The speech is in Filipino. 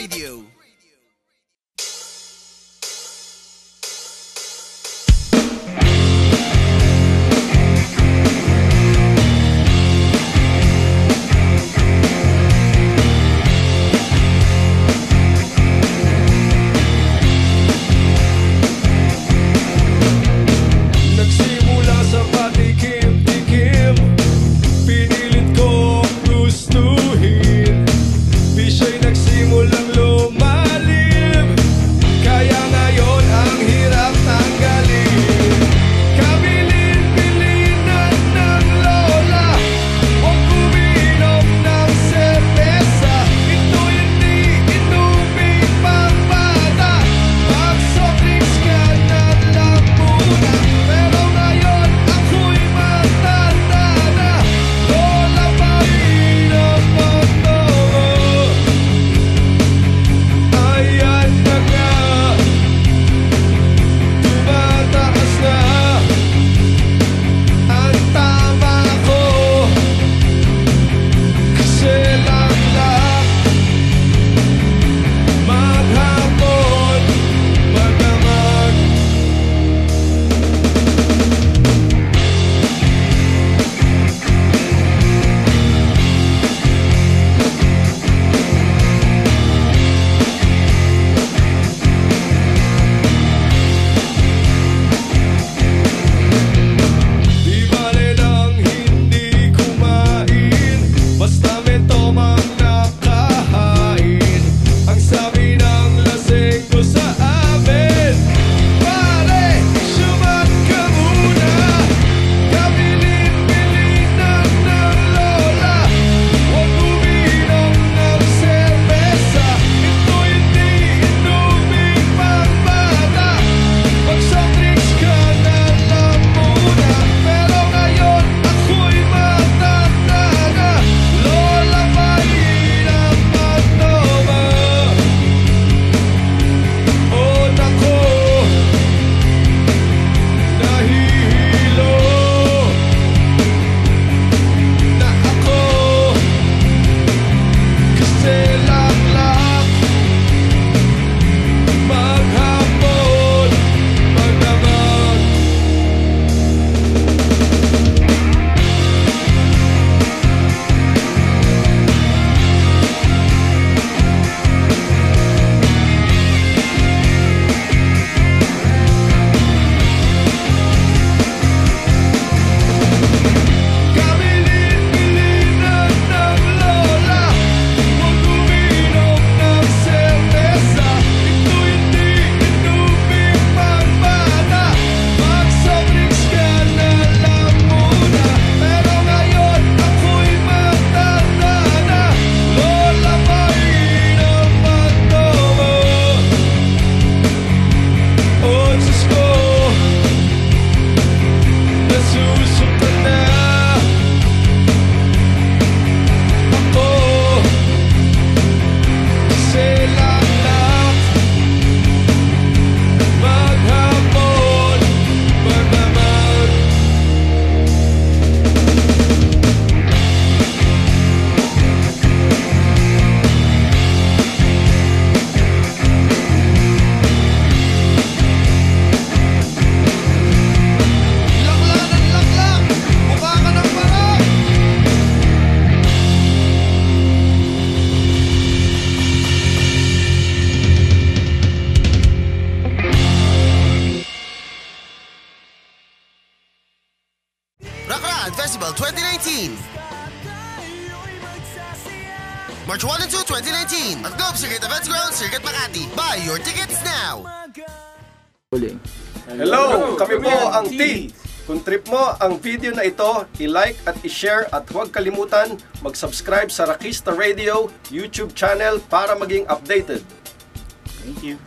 Radio. Bataan Festival 2019. March 1 and 2, 2019 at Globe Circuit Events Ground, Circuit Makati. Buy your tickets now! Hello! Kami po ang T! Kung trip mo ang video na ito, i-like at i-share at huwag kalimutan mag-subscribe sa Rakista Radio YouTube channel para maging updated. Thank you.